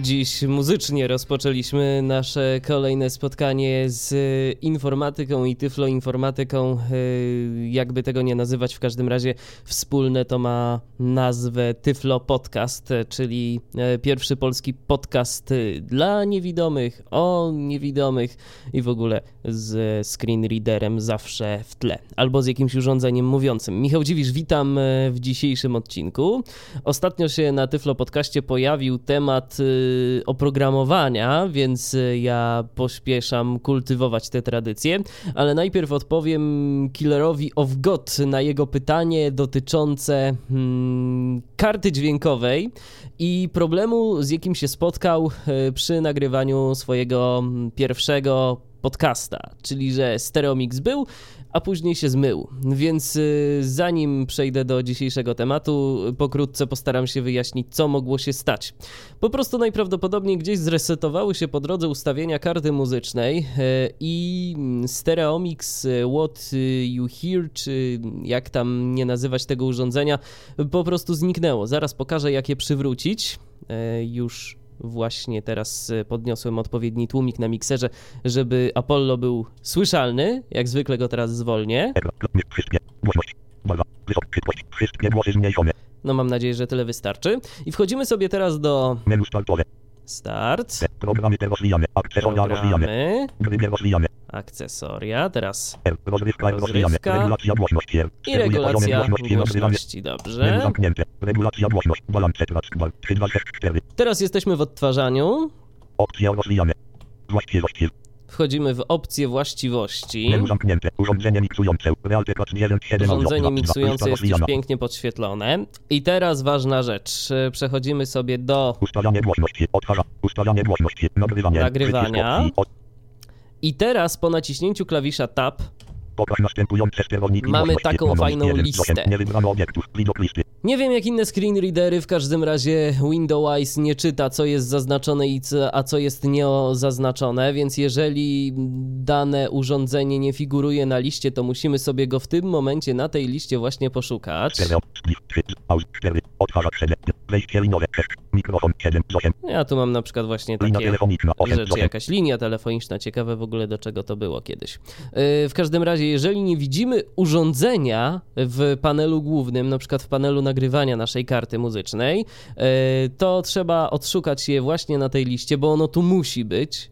Dziś muzycznie rozpoczęliśmy nasze kolejne spotkanie z informatyką i tyfloinformatyką. y, Jakby tego nie nazywać, w każdym razie wspólne to ma nazwę Tyflo Podcast, czyli e, pierwszy polski podcast dla niewidomych, o niewidomych i w ogóle z screenreaderem zawsze w tle, albo z jakimś urządzeniem mówiącym. Michał Dziwisz, witam e, w dzisiejszym odcinku. Ostatnio się na Tyflo Podcaście pojawił temat oprogramowania, więc y, ja pośpieszam kultywować te tradycje, ale najpierw odpowiem Killerowi of God na jego pytanie dotyczące hmm, karty dźwiękowej i problemu, z jakim się spotkał y, przy nagrywaniu swojego pierwszego podcasta, czyli że Stereomix był, a później się zmył. Więc y, zanim przejdę do dzisiejszego tematu, pokrótce postaram się wyjaśnić, co mogło się stać. Po prostu najprawdopodobniej gdzieś zresetowały się po drodze ustawienia karty muzycznej y, i Stereomix y, What You Hear, czy jak tam nie nazywać tego urządzenia, po prostu zniknęło. Zaraz pokażę, jak je przywrócić. Już Właśnie teraz e, podniosłem odpowiedni tłumik na mikserze, żeby Apollo był słyszalny. Jak zwykle go teraz zwolnię. No mam nadzieję, że tyle wystarczy. I wchodzimy sobie teraz do. Start. Programy te rozwijane. Akcesoria rozwijane. Programy, Gry rozwijane. akcesoria, teraz. Rozrywka. Rozrywka. Regulacja głośności i regulacja głośności głośności. Dobrze. zamknięte. Regulacja głośność. Balance track. Bal. 3, 2, 6, 4. Teraz jesteśmy w odtwarzaniu. Opcje rozwijane. Właściwości. Wchodzimy w opcje właściwości. Urządzenie miksujące. Realtek 1, 7, Urządzenie miksujące jest już pięknie podświetlone. I teraz ważna rzecz. Przechodzimy sobie do głośności. Odtwarza. Ustalanie głośności. Nagrywania. I teraz po naciśnięciu klawisza Tab Pokaż następujące sterowniki Mamy taką fajną 1 z listę. 8. Nie wybrano obiektów. Widok listy. Nie wiem jak inne screenreadery, w każdym razie Windows nie czyta co jest zaznaczone i co, a co jest nieozaznaczone, więc jeżeli dane urządzenie nie figuruje na liście, to musimy sobie go w tym momencie na tej liście właśnie poszukać. Stereo. Split. 3. Aus. 4. Odtwarzacz 7. Wejście linowe 6. Mikrofon 7 z 8. Ja tu mam na przykład właśnie takie telefoniczna 8 z rzeczy, 8. jakaś linia telefoniczna, ciekawe w ogóle do czego to było kiedyś. Yy, W każdym razie, jeżeli nie widzimy urządzenia w panelu głównym, na przykład w panelu nagrywania naszej karty muzycznej, yy, to trzeba odszukać je właśnie na tej liście, bo ono tu musi być.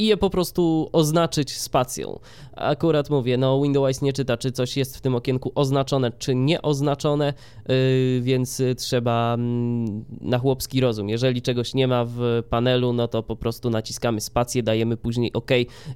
I je po prostu oznaczyć spacją. Akurat mówię, no Windows nie czyta, czy coś jest w tym okienku oznaczone, czy nieoznaczone, yy, więc y, trzeba mm, na chłopski rozum. Jeżeli czegoś nie ma w panelu, no to po prostu naciskamy spację, dajemy później OK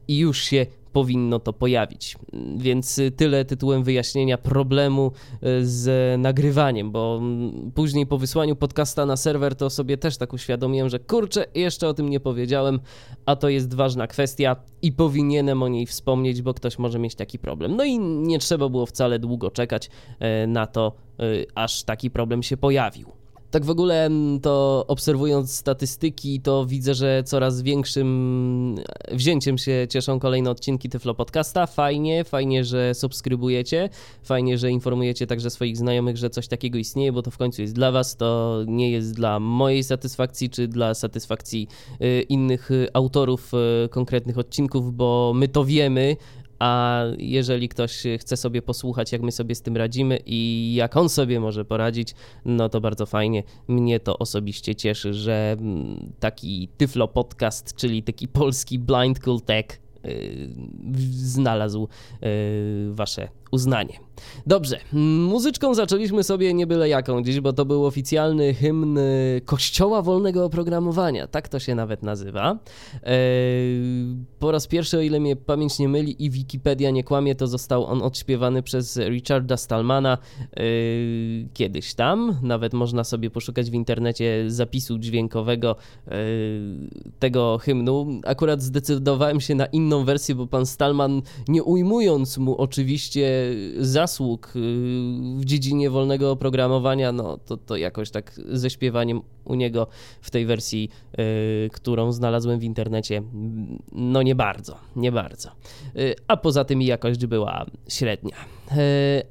i już się powinno to pojawić. Więc y, tyle tytułem wyjaśnienia problemu y, z nagrywaniem, bo mm, później po wysłaniu podcasta na serwer to sobie też tak uświadomiłem, że kurczę, jeszcze o tym nie powiedziałem, a to jest ważna kwestia i powinienem o niej wspomnieć, bo ktoś może mieć taki problem. No i nie trzeba było wcale długo czekać e, na to, e, aż taki problem się pojawił. Tak w ogóle mm, to obserwując statystyki, to widzę, że coraz większym wzięciem się cieszą kolejne odcinki Tyflo Podcasta. Fajnie, fajnie, że subskrybujecie, fajnie, że informujecie także swoich znajomych, że coś takiego istnieje, bo to w końcu jest dla was, to nie jest dla mojej satysfakcji, czy dla satysfakcji y, innych y, autorów konkretnych odcinków, bo my to wiemy, a jeżeli ktoś chce sobie posłuchać, jak my sobie z tym radzimy i jak on sobie może poradzić, no to bardzo fajnie. Mnie to osobiście cieszy, że mm, taki Tyflo Podcast, czyli taki polski Blind Cool Tech, y, znalazł y, wasze uznanie. Dobrze, muzyczką zaczęliśmy sobie nie byle jaką dziś, bo to był oficjalny hymn Kościoła Wolnego Oprogramowania, tak to się nawet nazywa. Eee, po raz pierwszy, o ile mnie pamięć nie myli i Wikipedia nie kłamie, to został on odśpiewany przez Richarda Stallmana eee, kiedyś tam. Nawet można sobie poszukać w internecie zapisu dźwiękowego tego hymnu. Akurat zdecydowałem się na inną wersję, bo pan Stallman, nie ujmując mu oczywiście zasług y, w dziedzinie wolnego oprogramowania, no to, to jakoś tak ze śpiewaniem u niego w tej wersji, y, którą znalazłem w internecie, no nie bardzo, nie bardzo. Y, a poza tym jakość była średnia.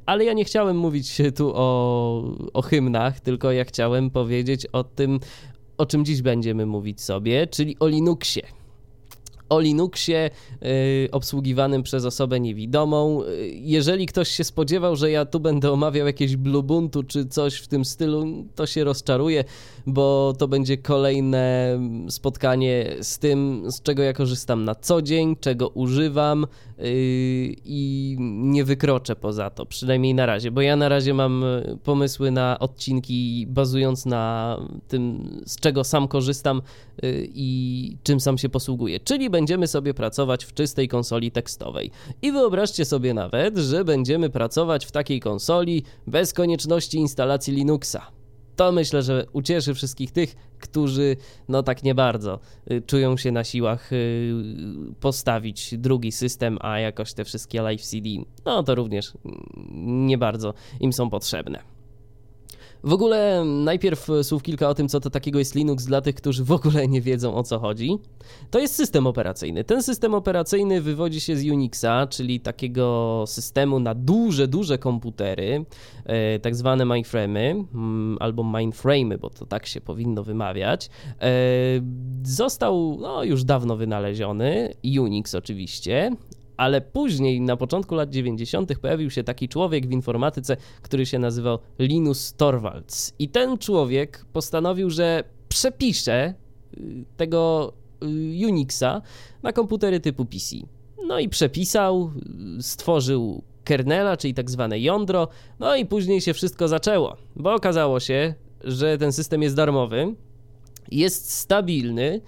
Ale ja nie chciałem mówić tu o, o hymnach, tylko ja chciałem powiedzieć o tym, o czym dziś będziemy mówić sobie, czyli o Linuxie o Linuxie y, obsługiwanym przez osobę niewidomą. Y, jeżeli ktoś się spodziewał, że ja tu będę omawiał jakieś Bluebuntu czy coś w tym stylu, to się rozczaruje, bo to będzie kolejne spotkanie z tym, z czego ja korzystam na co dzień, czego używam yy, i nie wykroczę poza to, przynajmniej na razie, bo ja na razie mam pomysły na odcinki bazując na tym, z czego sam korzystam i czym sam się posługuję. Czyli będziemy sobie pracować w czystej konsoli tekstowej. I wyobraźcie sobie nawet, że będziemy pracować w takiej konsoli bez konieczności instalacji Linuxa to myślę, że ucieszy wszystkich tych, którzy no tak nie bardzo y, czują się na siłach y, postawić drugi system, a jakoś te wszystkie live CD, no to również nie bardzo im są potrzebne. W ogóle najpierw słów kilka o tym, co to takiego jest Linux dla tych, którzy w ogóle nie wiedzą o co chodzi. To jest system operacyjny. Ten system operacyjny wywodzi się z Unixa, czyli takiego systemu na duże, duże komputery, e, tak zwane mainframe'y, mm, albo mainframe'y, bo to tak się powinno wymawiać. E, został no, już dawno wynaleziony, Unix oczywiście, ale później, na początku lat 90., pojawił się taki człowiek w informatyce, który się nazywał Linus Torvalds. I ten człowiek postanowił, że przepisze y, tego y, Unixa na komputery typu PC. No i przepisał, y, stworzył kernela, czyli tak zwane jądro, no i później się wszystko zaczęło, bo okazało się, że ten system jest darmowy, jest stabilny,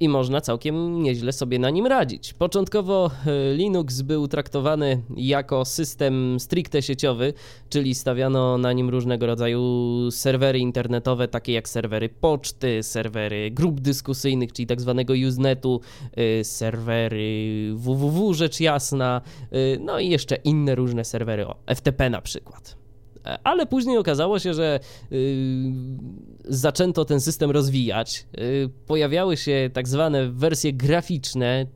i można całkiem nieźle sobie na nim radzić. Początkowo e, Linux był traktowany jako system stricte sieciowy, czyli stawiano na nim różnego rodzaju serwery internetowe, takie jak serwery poczty, serwery grup dyskusyjnych, czyli tak zwanego Usenetu, e, serwery www rzecz jasna, e, no i jeszcze inne różne serwery, o, FTP na przykład. Ale później okazało się, że zaczęto ten system rozwijać. Pojawiały się tak zwane wersje graficzne,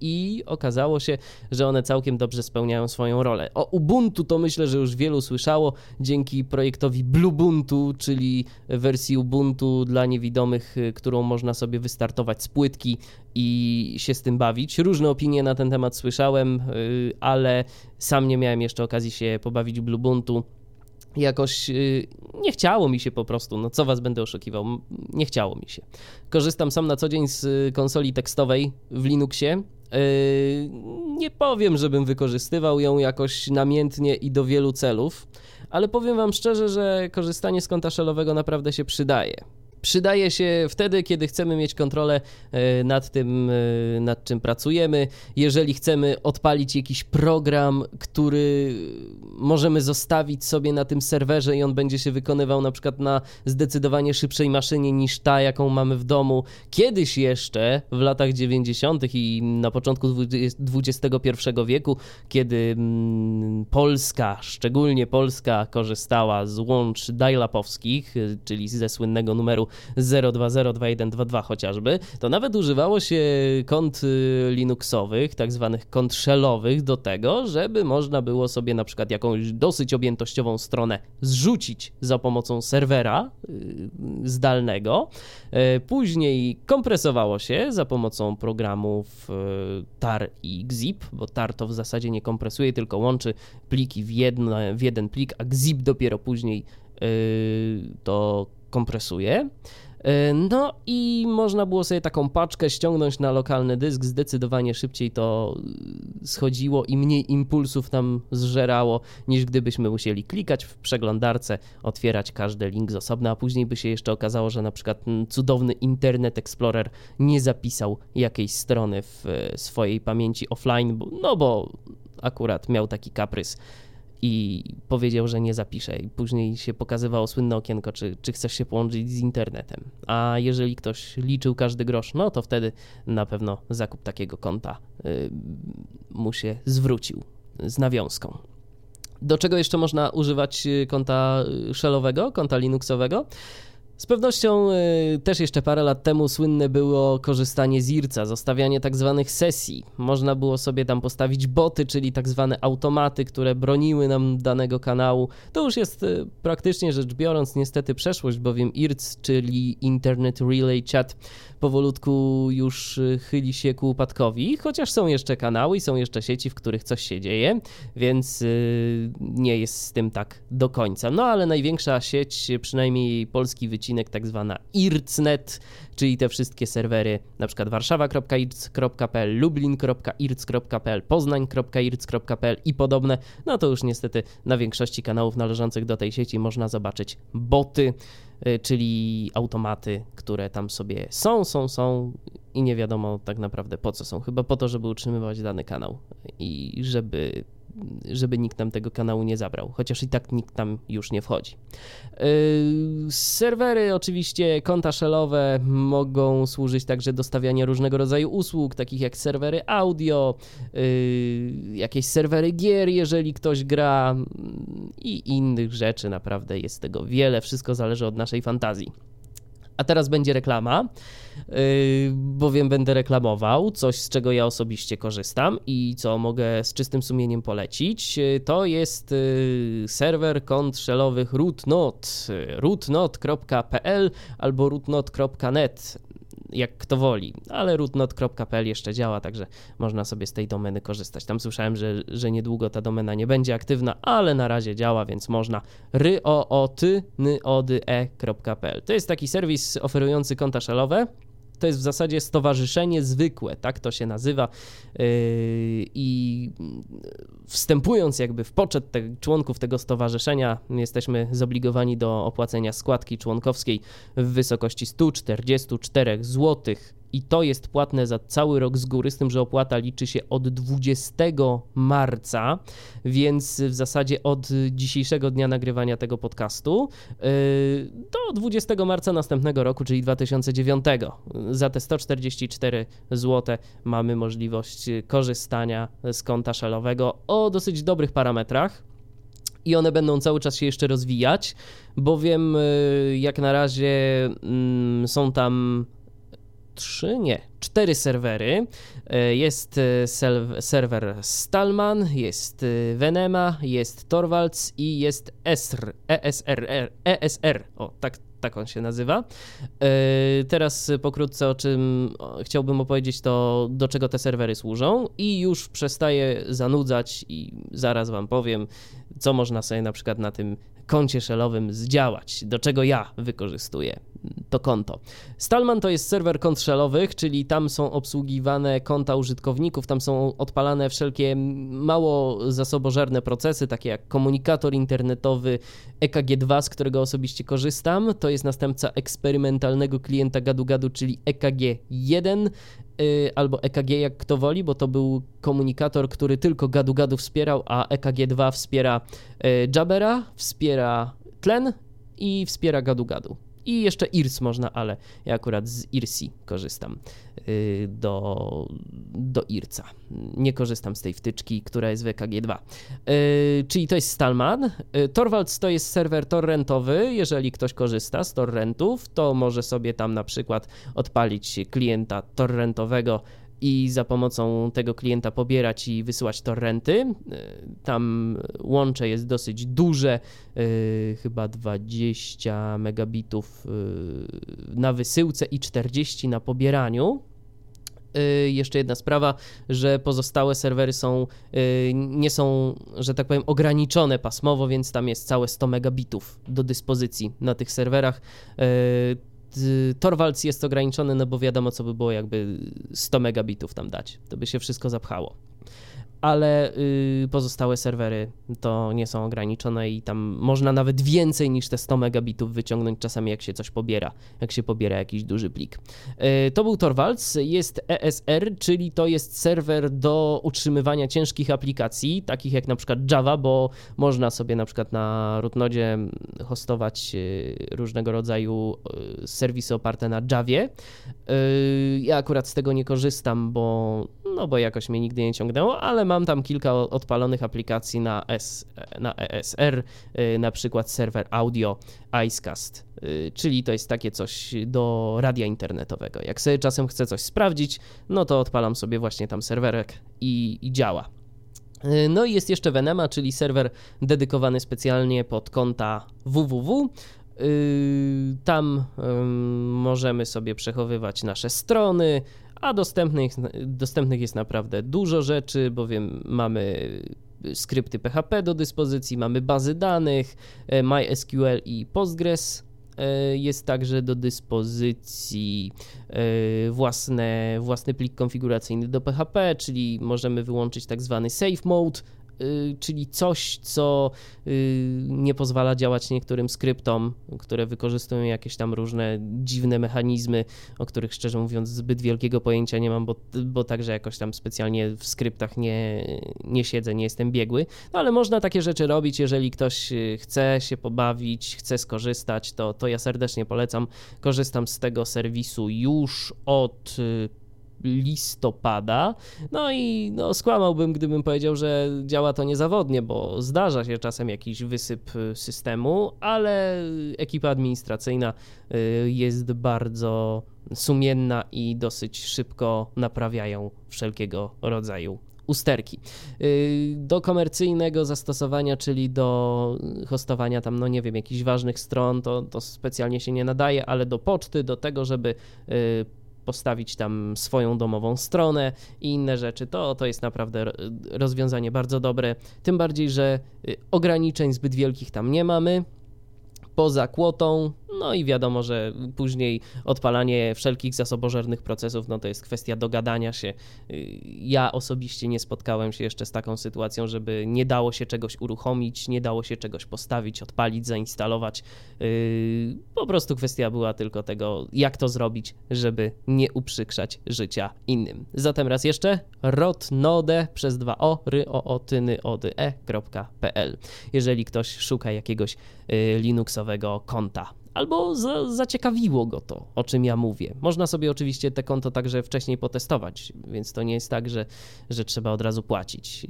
i okazało się, że one całkiem dobrze spełniają swoją rolę. O Ubuntu to myślę, że już wielu słyszało dzięki projektowi Bluebuntu, czyli wersji Ubuntu dla niewidomych, y, którą można sobie wystartować z płytki i się z tym bawić. Różne opinie na ten temat słyszałem, y, ale sam nie miałem jeszcze okazji się pobawić Bluebuntu jakoś y, nie chciało mi się po prostu, no co was będę oszukiwał, nie chciało mi się. Korzystam sam na co dzień z y, konsoli tekstowej w Linuxie. Y, nie powiem, żebym wykorzystywał ją jakoś namiętnie i do wielu celów, ale powiem wam szczerze, że korzystanie z konta shellowego naprawdę się przydaje przydaje się wtedy, kiedy chcemy mieć kontrolę e, nad tym, e, nad czym pracujemy. Jeżeli chcemy odpalić jakiś program, który możemy zostawić sobie na tym serwerze i on będzie się wykonywał na przykład na zdecydowanie szybszej maszynie niż ta, jaką mamy w domu. Kiedyś jeszcze w latach 90. i na początku XXI wieku, kiedy mm, Polska, szczególnie Polska, korzystała z łącz dial-upowskich, czyli ze słynnego numeru 0202122 chociażby, to nawet używało się kont y, Linuxowych, tak zwanych kont shellowych do tego, żeby można było sobie na przykład jakąś dosyć objętościową stronę zrzucić za pomocą serwera y, zdalnego. Y, później kompresowało się za pomocą programów TAR i XZIP, bo TAR to w zasadzie nie kompresuje, tylko łączy pliki w, jedno, w jeden plik, a XZIP dopiero później to kompresuje. E, no i można było sobie taką paczkę ściągnąć na lokalny dysk, zdecydowanie szybciej to e, schodziło i mniej impulsów tam zżerało, niż gdybyśmy musieli klikać w przeglądarce, otwierać każdy link z osobna, a później by się jeszcze okazało, że na przykład cudowny Internet Explorer nie zapisał jakiejś strony w e, swojej pamięci offline, no bo akurat miał taki kaprys i powiedział, że nie zapisze. I później się pokazywało słynne okienko, czy, czy chcesz się połączyć z internetem. A jeżeli ktoś liczył każdy grosz, no to wtedy na pewno zakup takiego konta y, mu się zwrócił z nawiązką. Do czego jeszcze można używać y, konta y, shellowego, konta linuxowego? Z pewnością y, też jeszcze parę lat temu słynne było korzystanie z IRCA, zostawianie tak zwanych sesji. Można było sobie tam postawić boty, czyli tak zwane automaty, które broniły nam danego kanału. To już jest y, praktycznie rzecz biorąc niestety przeszłość, bowiem IRC, czyli Internet Relay Chat, powolutku już y, chyli się ku upadkowi, chociaż są jeszcze kanały i są jeszcze sieci, w których coś się dzieje, więc nie jest z tym tak do końca. No ale największa sieć, przynajmniej polski wycinek, odcinek tak zwana IRCnet, czyli te wszystkie serwery, na przykład warszawa.irc.pl, lublin.irc.pl, poznań.irc.pl i podobne, no to już niestety na większości kanałów należących do tej sieci można zobaczyć boty, y, czyli automaty, które tam sobie są, są, są i nie wiadomo tak naprawdę po co są. Chyba po to, żeby utrzymywać dany kanał i żeby żeby nikt nam tego kanału nie zabrał, chociaż i tak nikt tam już nie wchodzi. Yy, serwery, oczywiście, konta shellowe mogą służyć także do stawiania różnego rodzaju usług, takich jak serwery audio, yy, jakieś serwery gier, jeżeli ktoś gra i innych rzeczy. Naprawdę jest tego wiele, wszystko zależy od naszej fantazji. A teraz będzie reklama, yy, bowiem będę reklamował coś, z czego ja osobiście korzystam i co mogę z czystym sumieniem polecić. Yy, to jest yy, serwer kont shellowych rootnot, rootnot.pl albo rootnot.net jak kto woli, ale rootnot.pl jeszcze działa, także można sobie z tej domeny korzystać. Tam słyszałem, że, że niedługo ta domena nie będzie aktywna, ale na razie działa, więc można ryootnyody.pl. To jest taki serwis oferujący konta shellowe, to jest w zasadzie stowarzyszenie zwykłe, tak to się nazywa. Yy, I wstępując jakby w poczet te, członków tego stowarzyszenia, jesteśmy zobligowani do opłacenia składki członkowskiej w wysokości 144 złotych i to jest płatne za cały rok z góry, z tym, że opłata liczy się od 20 marca, więc w zasadzie od dzisiejszego dnia nagrywania tego podcastu yy, do 20 marca następnego roku, czyli 2009. Za te 144 zł mamy możliwość korzystania z konta szelowego o dosyć dobrych parametrach i one będą cały czas się jeszcze rozwijać, bowiem yy, jak na razie mm, są tam trzy, nie, cztery serwery. E, jest e, serwer Stallman, jest e, Venema, jest Torvalds i jest ESR, ESR, ESR, o tak, tak on się nazywa. Teraz pokrótce o czym chciałbym opowiedzieć, to do czego te serwery służą i już przestaję zanudzać i zaraz wam powiem, co można sobie na przykład na tym koncie shellowym zdziałać, do czego ja wykorzystuję to konto. Stallman to jest serwer kont shellowych, czyli tam są obsługiwane konta użytkowników, tam są odpalane wszelkie mało zasobożerne procesy, takie jak komunikator internetowy EKG2, z którego osobiście korzystam. To jest następca eksperymentalnego klienta gadu-gadu, czyli EKG1 y, albo EKG jak kto woli, bo to był komunikator, który tylko gadu-gadu wspierał, a EKG2 wspiera y, Jabera, wspiera tlen i wspiera gadu-gadu. I jeszcze IRS można, ale ja akurat z IRSI korzystam y, do, do IRCA. Nie korzystam z tej wtyczki, która jest w EKG2. Y, czyli to jest Stallman. Y, Torvalds to jest serwer torrentowy. Jeżeli ktoś korzysta z torrentów, to może sobie tam na przykład odpalić klienta torrentowego i za pomocą tego klienta pobierać i wysyłać torrenty. E, tam łącze jest dosyć duże, e, chyba 20 megabitów e, na wysyłce i 40 na pobieraniu. Jeszcze jedna sprawa, że pozostałe serwery są, nie są, że tak powiem, ograniczone pasmowo, więc tam jest całe 100 megabitów do dyspozycji na tych serwerach. Torvalds jest ograniczony, no bo wiadomo, co by było, jakby 100 megabitów tam dać. To by się wszystko zapchało ale y, pozostałe serwery to nie są ograniczone i tam można nawet więcej niż te 100 megabitów wyciągnąć czasami jak się coś pobiera, jak się pobiera jakiś duży plik. Y, to był Torvalds, jest ESR, czyli to jest serwer do utrzymywania ciężkich aplikacji, takich jak na przykład Java, bo można sobie na przykład na rootnodzie hostować y, różnego rodzaju serwisy oparte na Javie. Ja akurat z tego nie korzystam, bo no bo jakoś mnie nigdy nie ciągnęło, ale mam tam kilka odpalonych aplikacji na, S, na ESR, y, na przykład serwer audio Icecast, y, czyli to jest takie coś do radia internetowego. Jak sobie czasem chcę coś sprawdzić, no to odpalam sobie właśnie tam serwerek i, i działa. Y, no i jest jeszcze Venema, czyli serwer dedykowany specjalnie pod konta www. Tam możemy sobie przechowywać nasze strony, a dostępnych, dostępnych jest naprawdę dużo rzeczy, bowiem mamy skrypty PHP do dyspozycji, mamy bazy danych, e, MySQL i Postgres e, jest także do dyspozycji e, własne, własny plik konfiguracyjny do PHP, czyli możemy wyłączyć tak zwany safe mode, czyli coś, co y, nie pozwala działać niektórym skryptom, które wykorzystują jakieś tam różne dziwne mechanizmy, o których szczerze mówiąc zbyt wielkiego pojęcia nie mam, bo, bo także jakoś tam specjalnie w skryptach nie, nie siedzę, nie jestem biegły, no ale można takie rzeczy robić, jeżeli ktoś y, chce się pobawić, chce skorzystać, to, to ja serdecznie polecam. Korzystam z tego serwisu już od listopada. No i no, skłamałbym, gdybym powiedział, że działa to niezawodnie, bo zdarza się czasem jakiś wysyp y, systemu, ale ekipa administracyjna y, jest bardzo sumienna i dosyć szybko naprawiają wszelkiego rodzaju usterki. Y, do komercyjnego zastosowania, czyli do hostowania tam, no nie wiem, jakichś ważnych stron, to, to specjalnie się nie nadaje, ale do poczty, do tego, żeby postawić tam swoją domową stronę i inne rzeczy, to, to jest naprawdę rozwiązanie bardzo dobre. Tym bardziej, że y, ograniczeń zbyt wielkich tam nie mamy poza kłotą. No i wiadomo, że później odpalanie wszelkich zasobożernych procesów, no to jest kwestia dogadania się. Ja osobiście nie spotkałem się jeszcze z taką sytuacją, żeby nie dało się czegoś uruchomić, nie dało się czegoś postawić, odpalić, zainstalować. Yy, po prostu kwestia była tylko tego, jak to zrobić, żeby nie uprzykrzać życia innym. Zatem raz jeszcze rotnode przez dwa o, ry, o, o, tyny, ody, e.pl. Jeżeli ktoś szuka jakiegoś yy, Linuxowego konta albo za, zaciekawiło go to, o czym ja mówię. Można sobie oczywiście te konto także wcześniej potestować, więc to nie jest tak, że, że trzeba od razu płacić.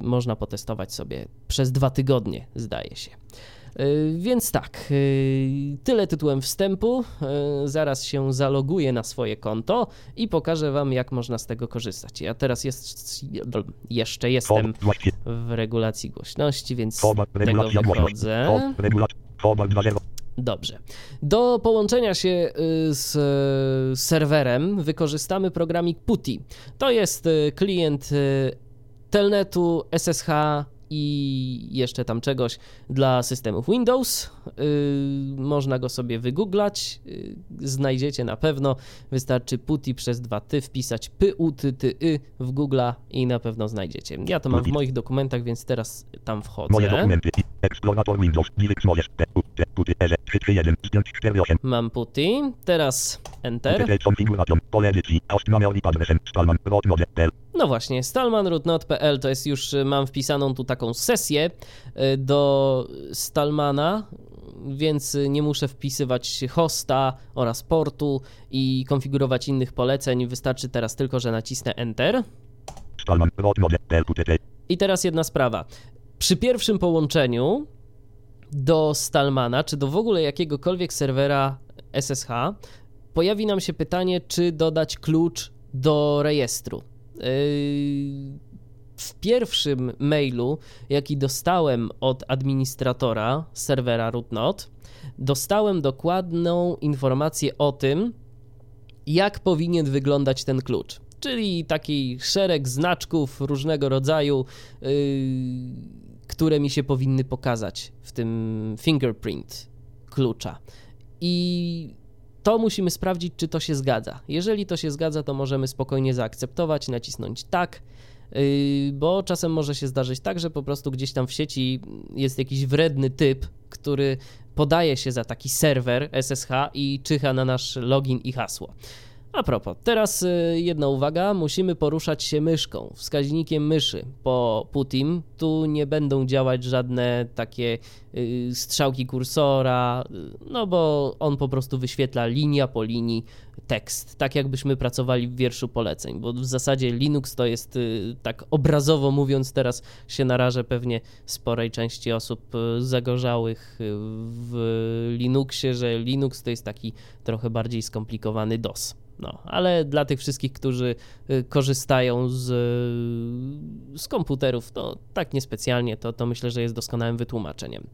Można potestować sobie przez dwa tygodnie, zdaje się. Y, więc tak, y, tyle tytułem wstępu. Y, zaraz się zaloguję na swoje konto i pokażę Wam, jak można z tego korzystać. Ja teraz jest, jeszcze jestem w regulacji głośności, więc tego wychodzę. Dobrze. Do połączenia się y, z serwerem wykorzystamy programik PuTTY. To jest y, klient y, Telnetu SSH i jeszcze tam czegoś dla systemów Windows. Yy, można go sobie wygooglać, yy, znajdziecie na pewno. Wystarczy PuTTY przez dwa ty wpisać p u t t y w Google i na pewno znajdziecie. Ja to mam w moich dokumentach, więc teraz tam wchodzę. Moje dokumenty. Explorator Windows. możesz. Mam PuTTY. Teraz Enter. No właśnie, stalmanroot.pl to jest już, mam wpisaną tu taką sesję y, do Stalmana więc nie muszę wpisywać hosta oraz portu i konfigurować innych poleceń. Wystarczy teraz tylko, że nacisnę Enter. I teraz jedna sprawa. Przy pierwszym połączeniu do Stallmana, czy do w ogóle jakiegokolwiek serwera SSH, pojawi nam się pytanie, czy dodać klucz do rejestru. Yy, W pierwszym mailu, jaki dostałem od administratora serwera rootnode, dostałem dokładną informację o tym, jak powinien wyglądać ten klucz. Czyli taki szereg znaczków różnego rodzaju, yy, które mi się powinny pokazać w tym fingerprint klucza. I to musimy sprawdzić, czy to się zgadza. Jeżeli to się zgadza, to możemy spokojnie zaakceptować, nacisnąć tak, yy, bo czasem może się zdarzyć tak, że po prostu gdzieś tam w sieci jest jakiś wredny typ, który podaje się za taki serwer SSH i czyha na nasz login i hasło. A propos, teraz y, jedna uwaga, musimy poruszać się myszką, wskaźnikiem myszy po Putim. Tu nie będą działać żadne takie y, strzałki kursora, y, no bo on po prostu wyświetla linia po linii tekst, tak jakbyśmy pracowali w wierszu poleceń, bo w zasadzie Linux to jest, tak obrazowo mówiąc, teraz się narażę pewnie sporej części osób zagorzałych w Linuxie, że Linux to jest taki trochę bardziej skomplikowany DOS. No, ale dla tych wszystkich, którzy y, korzystają z, y, z komputerów, to tak niespecjalnie, to, to myślę, że jest doskonałym wytłumaczeniem.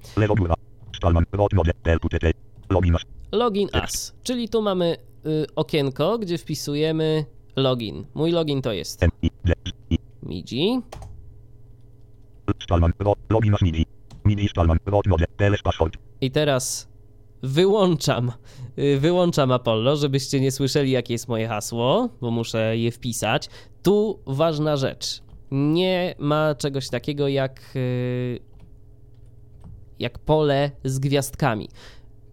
login as, czyli tu mamy y, okienko, gdzie wpisujemy login. Mój login to jest MIDI. I teraz wyłączam, y, wyłączam Apollo, żebyście nie słyszeli, jakie jest moje hasło, bo muszę je wpisać. Tu ważna rzecz. Nie ma czegoś takiego jak, y, jak pole z gwiazdkami.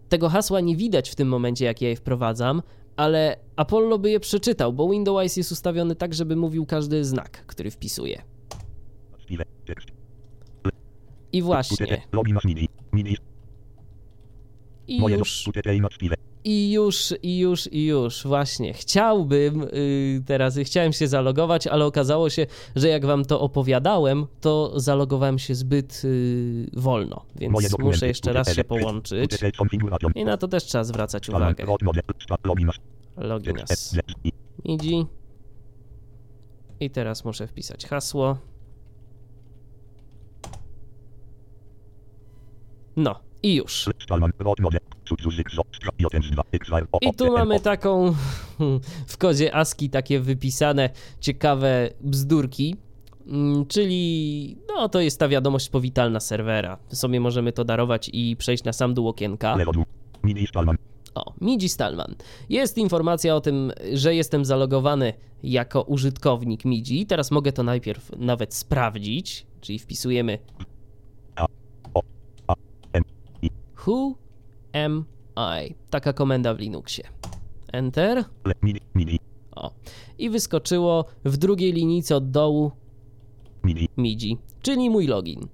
Tego hasła nie widać w tym momencie, jak ja je wprowadzam, ale Apollo by je przeczytał, bo Windows jest ustawiony tak, żeby mówił każdy znak, który wpisuje. I właśnie, QTT, login as MIDI, MIDI, i już... I już, i już, i już, właśnie. Chciałbym yy, teraz, chciałem się zalogować, ale okazało się, że jak wam to opowiadałem, to zalogowałem się zbyt yy, wolno, więc muszę jeszcze raz się połączyć. I na to też trzeba zwracać uwagę. login as, Login tekst, as Z, I, MIDI. I teraz muszę wpisać hasło. No, i już. Stallman, rot mode, Cudzuzyk, zo, stra, Jotens 2, XR, o, I tu mamy taką w kodzie ASCII takie wypisane ciekawe bzdurki. Mm, Czyli, no to jest ta wiadomość powitalna serwera. Sobie możemy to darować i przejść na sam dół okienka. O, Midi Stallman. Jest informacja o tym, że jestem zalogowany jako użytkownik Midi. Teraz mogę to najpierw nawet sprawdzić, czyli wpisujemy Who am I? Taka komenda w Linuxie. Enter. O. I wyskoczyło w drugiej linijce od dołu MIDI, czyli mój login.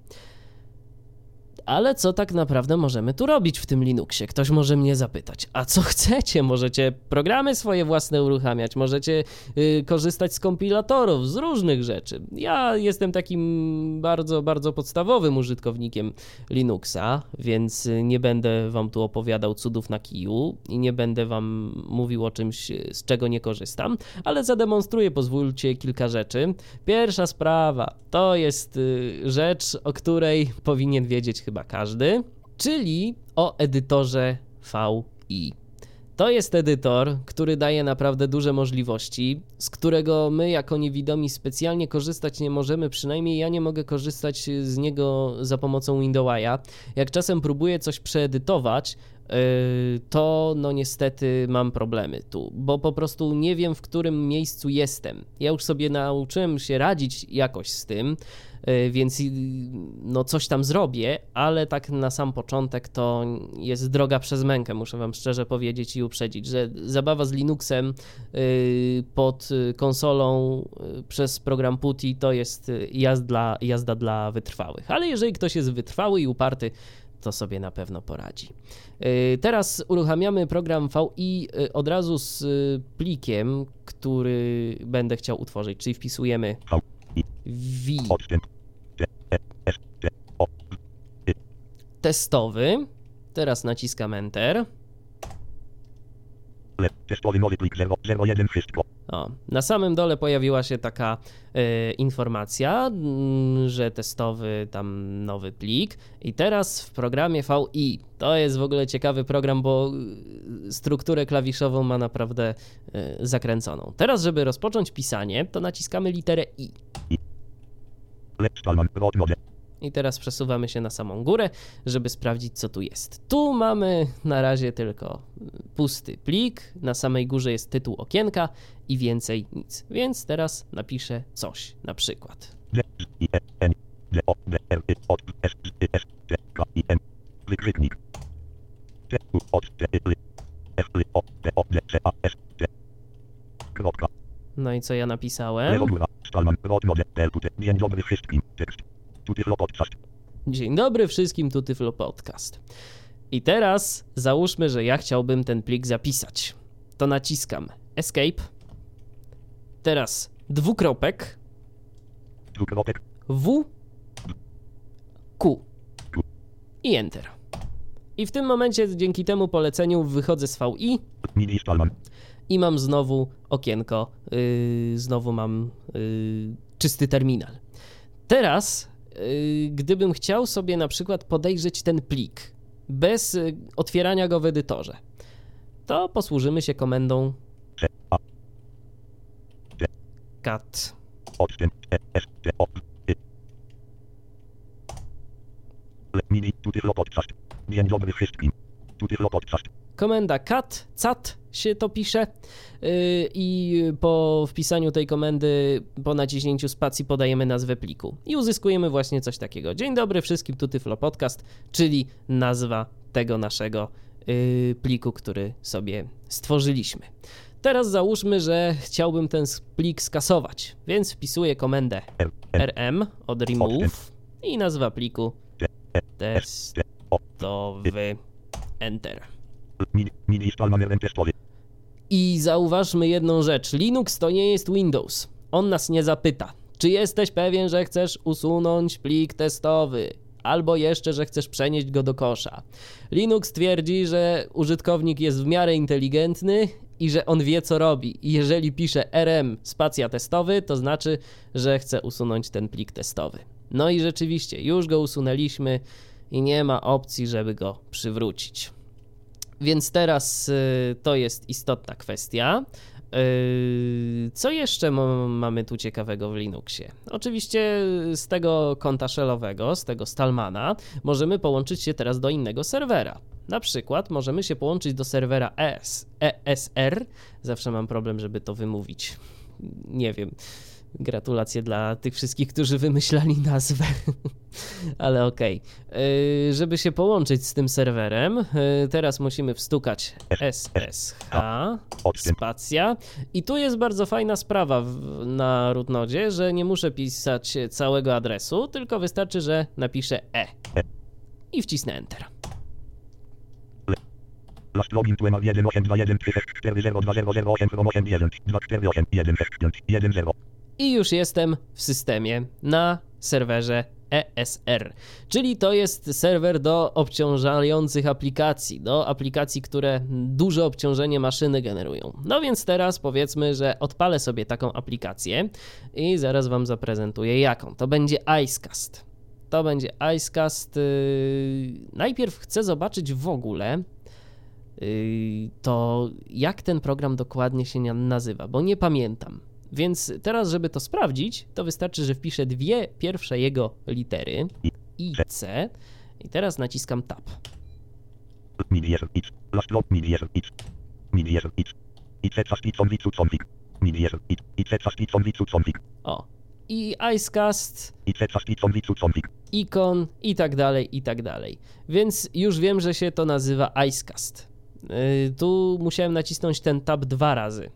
Ale co tak naprawdę możemy tu robić w tym Linuxie? Ktoś może mnie zapytać, a co chcecie? Możecie programy swoje własne uruchamiać, możecie y, korzystać z kompilatorów, z różnych rzeczy. Ja jestem takim bardzo, bardzo podstawowym użytkownikiem Linuxa, więc y, nie będę wam tu opowiadał cudów na kiju i nie będę wam mówił o czymś, y, z czego nie korzystam, ale zademonstruję, pozwólcie, kilka rzeczy. Pierwsza sprawa to jest y, rzecz, o której powinien wiedzieć chyba każdy, czyli o edytorze VI. To jest edytor, który daje naprawdę duże możliwości, z którego my jako niewidomi specjalnie korzystać nie możemy, przynajmniej ja nie mogę korzystać z niego za pomocą Windowsa. Jak czasem próbuję coś przeedytować, yy, to no niestety mam problemy tu, bo po prostu nie wiem w którym miejscu jestem. Ja już sobie nauczyłem się radzić jakoś z tym, więc yy, no coś tam zrobię, ale tak na sam początek to jest droga przez mękę, muszę wam szczerze powiedzieć i uprzedzić, że zabawa z Linuxem yy, pod yy, konsolą przez program PuTTY to jest jazda, jazda dla wytrwałych. Ale jeżeli ktoś jest wytrwały i uparty, to sobie na pewno poradzi. Y, Teraz uruchamiamy program VI y, od razu z y, plikiem, który będę chciał utworzyć, czyli wpisujemy V, I, V odstęp. T, E, S, T, O, testowy. Teraz naciskam Enter. Testowy nowy plik 001 wszystko. O, na samym dole pojawiła się taka e, informacja, mm, że testowy tam nowy plik. I teraz w programie VI, to jest w ogóle ciekawy program, bo y, strukturę klawiszową ma naprawdę e, zakręconą. Teraz, żeby rozpocząć pisanie, to naciskamy literę I. Mode. I teraz przesuwamy się na samą górę, żeby sprawdzić, co tu jest. Tu mamy na razie tylko pusty plik, na samej górze jest tytuł okienka i więcej nic. Więc teraz napiszę coś, na przykład. No i co ja napisałem? Dzień dobry wszystkim. Tekst. Tuty Flow Podcast. Dzień dobry wszystkim, tu Tyflo Podcast. I teraz załóżmy, że ja chciałbym ten plik zapisać. To naciskam Escape. Teraz dwukropek Dwukropek. W Q i Enter. I w tym momencie dzięki temu poleceniu wychodzę z VI Mini i mam znowu okienko, yy, znowu mam yy, czysty terminal. Teraz, gdybym chciał sobie na przykład podejrzeć ten plik bez yy, otwierania go w edytorze, to posłużymy się komendą cat. Y. Komenda cat, cat się to pisze yy, i po wpisaniu tej komendy, po naciśnięciu spacji podajemy nazwę pliku i uzyskujemy właśnie coś takiego. Dzień dobry wszystkim, tu Tyflo Podcast, czyli nazwa tego naszego yy, pliku, który sobie stworzyliśmy. Teraz załóżmy, że chciałbym ten plik skasować, więc wpisuję komendę rm od remove i nazwa pliku testowy enter. I zauważmy jedną rzecz: Linux to nie jest Windows. On nas nie zapyta, czy jesteś pewien, że chcesz usunąć plik testowy, albo jeszcze, że chcesz przenieść go do kosza. Linux twierdzi, że użytkownik jest w miarę inteligentny i że on wie, co robi. I jeżeli pisze rm spacja testowy, to znaczy, że chce usunąć ten plik testowy. No i rzeczywiście, już go usunęliśmy i nie ma opcji, żeby go przywrócić. Więc teraz y, to jest istotna kwestia. Y, Co jeszcze mamy tu ciekawego w Linuxie? Oczywiście z tego konta shellowego, z tego Stallmana, możemy połączyć się teraz do innego serwera. Na przykład możemy się połączyć do serwera ES, ESR. Zawsze mam problem, żeby to wymówić. Nie wiem. Gratulacje dla tych wszystkich, którzy wymyślali nazwę. Ale okej. Yy, Żeby się połączyć z tym serwerem, yy, teraz musimy wstukać SSH, spacja. I tu jest bardzo fajna sprawa na rootnodzie, że nie muszę pisać całego adresu, tylko wystarczy, że napiszę E. I wcisnę Enter. Last login to emal 1821 from 81 248 165 10. i już jestem w systemie na serwerze ESR, czyli to jest serwer do obciążających aplikacji, do aplikacji, które duże obciążenie maszyny generują. No więc teraz powiedzmy, że odpalę sobie taką aplikację i zaraz Wam zaprezentuję jaką. To będzie Icecast. To będzie Icecast. Yy, najpierw chcę zobaczyć w ogóle, yy, to jak ten program dokładnie się na- nazywa, bo nie pamiętam. Więc teraz, żeby to sprawdzić, to wystarczy, że wpiszę dwie pierwsze jego litery I, C i teraz naciskam Tab. O. I Icecast, ikon i tak dalej, i tak dalej. Więc już wiem, że się to nazywa Icecast. Yy, Tu musiałem nacisnąć ten tab dwa razy.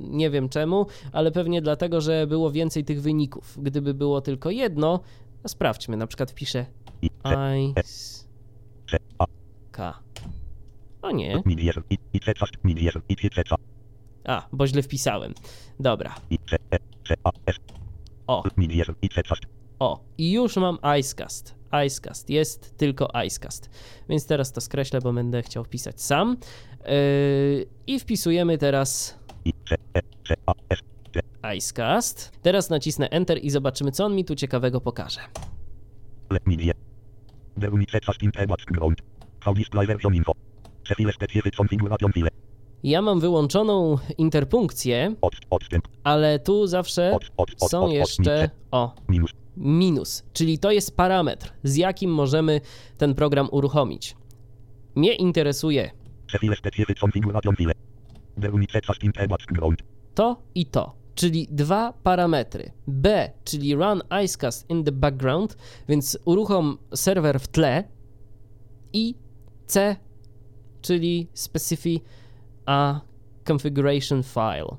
Nie wiem czemu, ale pewnie dlatego, że było więcej tych wyników. Gdyby było tylko jedno, no sprawdźmy. Na przykład wpiszę IC. Ice. K. O nie. A, bo źle wpisałem. Dobra. O, o. I już mam Icecast. Icecast. Jest tylko Icecast. Więc teraz to skreślę, bo będę chciał wpisać sam. Yy, I wpisujemy teraz Icecast. Teraz nacisnę Enter i zobaczymy, co on mi tu ciekawego pokaże. Ja mam wyłączoną interpunkcję, ale tu zawsze są jeszcze... O, minus, czyli to jest parametr, z jakim możemy ten program uruchomić. Mnie interesuje to i to, czyli dwa parametry. B, czyli run icecast in the background, więc uruchom serwer w tle i C, czyli specify a configuration file,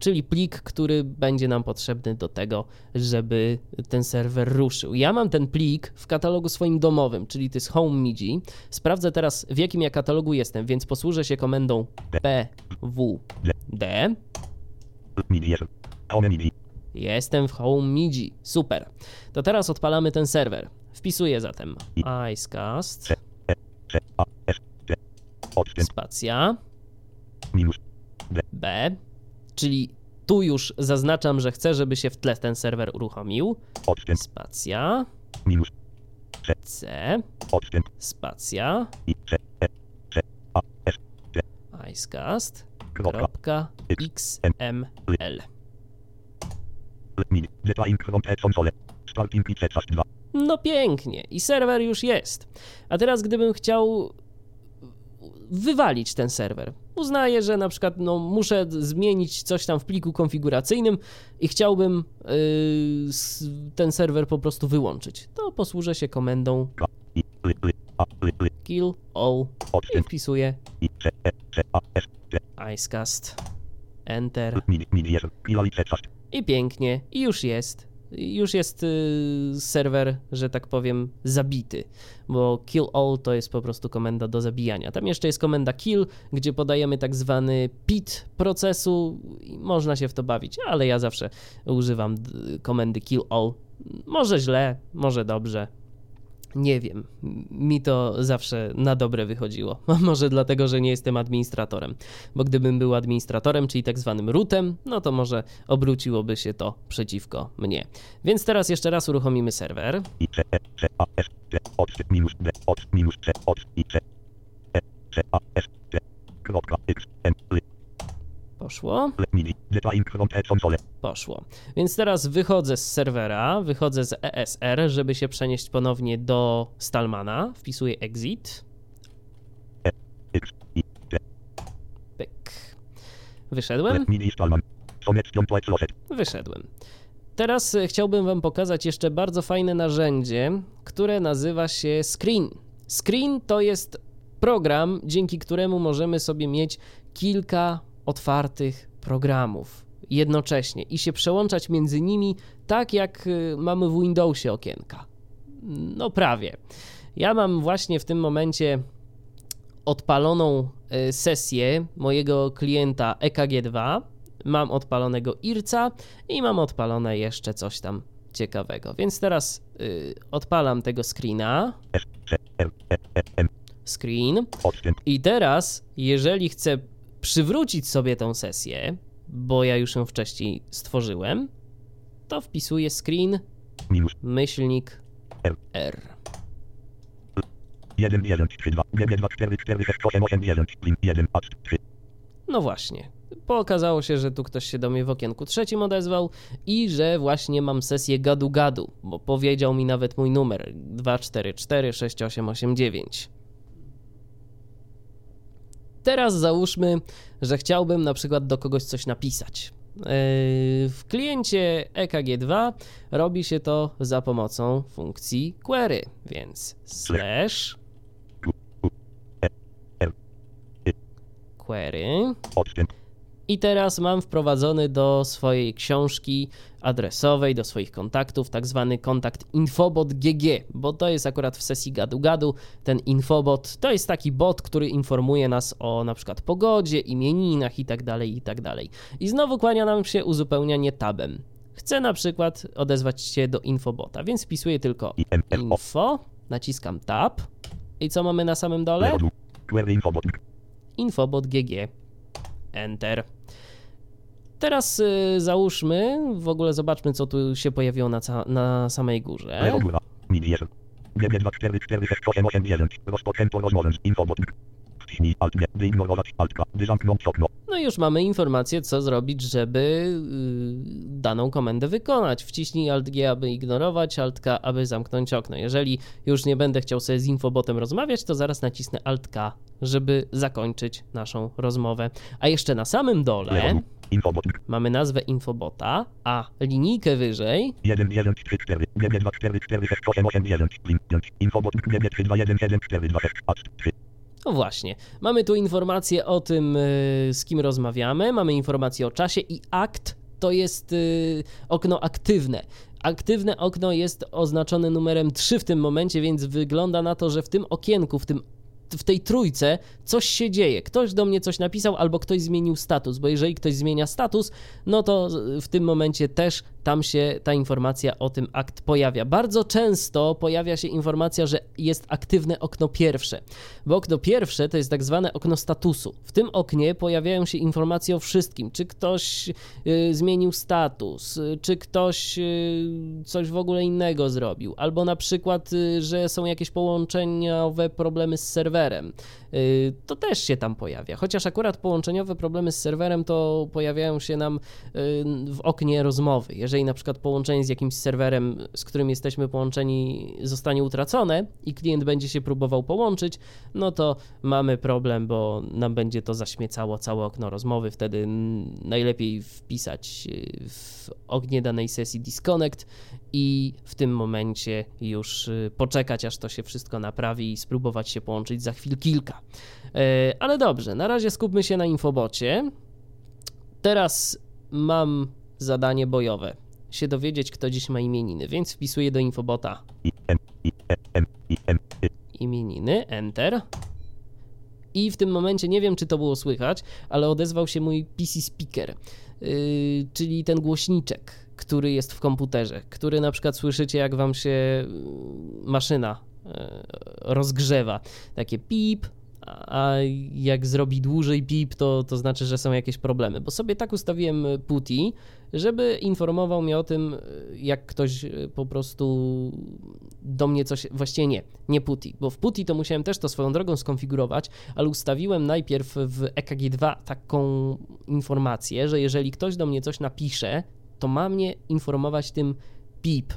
czyli plik, który będzie nam potrzebny do tego, żeby ten serwer ruszył. Ja mam ten plik w katalogu swoim domowym, czyli to jest home MIDI. Sprawdzę teraz, w jakim ja katalogu jestem, więc posłużę się komendą pwd. Jestem w home MIDI. Super. To teraz odpalamy ten serwer. Wpisuję zatem icecast, E, spacja, B, czyli tu już zaznaczam, że chcę, żeby się w tle ten serwer uruchomił. Spacja, minus, C, spacja, E, icecast, Kropka. xml. Mini. Deploying front end console. Starting pitch czas 2. No pięknie, i serwer już jest. A teraz, gdybym chciał wywalić ten serwer, uznaję, że na przykład no, muszę zmienić coś tam w pliku konfiguracyjnym i chciałbym yy, ten serwer po prostu wyłączyć, to posłużę się komendą. Kill all. I wpisuję. Icecast, enter. I pięknie, i już jest. Już jest y, serwer, że tak powiem, zabity, bo kill all to jest po prostu komenda do zabijania. Tam jeszcze jest komenda kill, gdzie podajemy tak zwany pit procesu i można się w to bawić, ale ja zawsze używam komendy kill all. Może źle, może dobrze. Nie wiem, mi to zawsze na dobre wychodziło. Może dlatego, że nie jestem administratorem, bo gdybym był administratorem, czyli tak zwanym rootem, no to może obróciłoby się to przeciwko mnie. Więc teraz jeszcze raz uruchomimy serwer. Poszło, poszło. Więc teraz wychodzę z serwera, wychodzę z ESR, żeby się przenieść ponownie do Stallmana. Wpisuję exit. C. Pyk. Wyszedłem. Wyszedłem. Teraz e, chciałbym Wam pokazać jeszcze bardzo fajne narzędzie, które nazywa się Screen. Screen to jest program, dzięki któremu możemy sobie mieć kilka otwartych programów jednocześnie i się przełączać między nimi tak, jak y, mamy w Windowsie okienka. No prawie. Ja mam właśnie w tym momencie odpaloną y, sesję mojego klienta E EKG2, mam odpalonego IRCA i mam odpalone jeszcze coś tam ciekawego. Więc teraz y, odpalam tego screena, screen i teraz, jeżeli chcę przywrócić sobie tą sesję, bo ja już ją wcześniej stworzyłem, to wpisuję screen myślnik R. R. 1, 1, 3, 2, 9, 2, 4, 4, 6, 8, 8, 1, link 1, A, 3. No właśnie. Bo okazało się, że tu ktoś się do mnie w okienku trzecim odezwał i że właśnie mam sesję gadu-gadu, bo powiedział mi nawet mój numer 244 6889. Teraz załóżmy, że chciałbym na przykład do kogoś coś napisać. Yy, W kliencie EKG2 robi się to za pomocą funkcji query, więc slash query. I teraz mam wprowadzony do swojej książki adresowej, do swoich kontaktów, tak zwany kontakt infobot GG, bo to jest akurat w sesji gadu-gadu. Ten infobot to jest taki bot, który informuje nas o na przykład pogodzie, imieninach itd., tak itd. Tak I znowu kłania nam się uzupełnianie tabem. Chcę na przykład odezwać się do infobota, więc wpisuję tylko info, naciskam tab i co mamy na samym dole? Infobot GG. Enter. Teraz y, załóżmy, w ogóle zobaczmy, co tu się pojawiło na, na samej górze. Rozpoczęto rozmowę z. No i już mamy informację, co zrobić, żeby yy, daną komendę wykonać. Wciśnij Alt G, aby ignorować, Alt K, aby zamknąć okno. Jeżeli już nie będę chciał sobie z infobotem rozmawiać, to zaraz nacisnę Alt K, żeby zakończyć naszą rozmowę. A jeszcze na samym dole Infobot. mamy nazwę infobota, a linijkę wyżej 1, 1, 3, 4, 9, 2, 4, 4, 6, 8, 8, 9, 5, infobot, 9, 3, 2, 1, 7, 4, 2, 6, 3. No właśnie, mamy tu informację o tym, y, z kim rozmawiamy, mamy informację o czasie i akt to jest y, okno aktywne. Aktywne okno jest oznaczone numerem 3 w tym momencie, więc wygląda na to, że w tym okienku, w tym w tej trójce coś się dzieje. Ktoś do mnie coś napisał, albo ktoś zmienił status, bo jeżeli ktoś zmienia status, no to w tym momencie też tam się ta informacja o tym akt pojawia. Bardzo często pojawia się informacja, że jest aktywne okno pierwsze, bo okno pierwsze to jest tak zwane okno statusu. W tym oknie pojawiają się informacje o wszystkim, czy ktoś y, zmienił status, y, czy ktoś y, coś w ogóle innego zrobił, albo na przykład, y, że są jakieś połączeniowe problemy z serwerem. Y, to też się tam pojawia. Chociaż akurat połączeniowe problemy z serwerem to pojawiają się nam y, w oknie rozmowy. Jeżeli na przykład połączenie z jakimś serwerem, z którym jesteśmy połączeni, zostanie utracone i klient będzie się próbował połączyć, no to mamy problem, bo nam będzie to zaśmiecało całe okno rozmowy. Wtedy najlepiej wpisać y, w ognie danej sesji disconnect i w tym momencie już poczekać, aż to się wszystko naprawi i spróbować się połączyć za chwil kilka. E, ale dobrze, na razie skupmy się na infobocie. Teraz mam zadanie bojowe. Się dowiedzieć, kto dziś ma imieniny, więc wpisuję do infobota imieniny, enter. I w tym momencie nie wiem, czy to było słychać, ale odezwał się mój PC speaker, yy, czyli ten głośniczek, który jest w komputerze, który na przykład słyszycie, jak wam się yy, maszyna yy, rozgrzewa. Takie pip, a jak zrobi dłużej pip, to, to znaczy, że są jakieś problemy. Bo sobie tak ustawiłem PuTTY, żeby informował mnie o tym, jak ktoś po prostu do mnie coś, właściwie nie, nie PuTTY, bo w PuTTY to musiałem też to swoją drogą skonfigurować, ale ustawiłem najpierw w EKG2 taką informację, że jeżeli ktoś do mnie coś napisze, to ma mnie informować tym pip,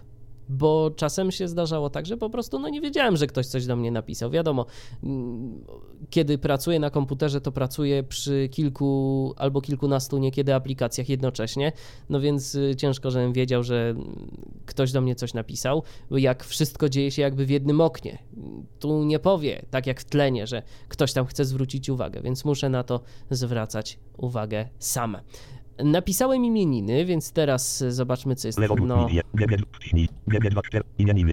bo czasem się zdarzało tak, że po prostu no nie wiedziałem, że ktoś coś do mnie napisał. Wiadomo, mm, kiedy pracuję na komputerze, to pracuję przy kilku albo kilkunastu niekiedy aplikacjach jednocześnie, no więc y, ciężko, żebym wiedział, że ktoś do mnie coś napisał, jak wszystko dzieje się jakby w jednym oknie. Tu nie powie, tak jak w tlenie, że ktoś tam chce zwrócić uwagę, więc muszę na to zwracać uwagę sam. Napisałem imieniny, więc teraz zobaczmy, co jest. No.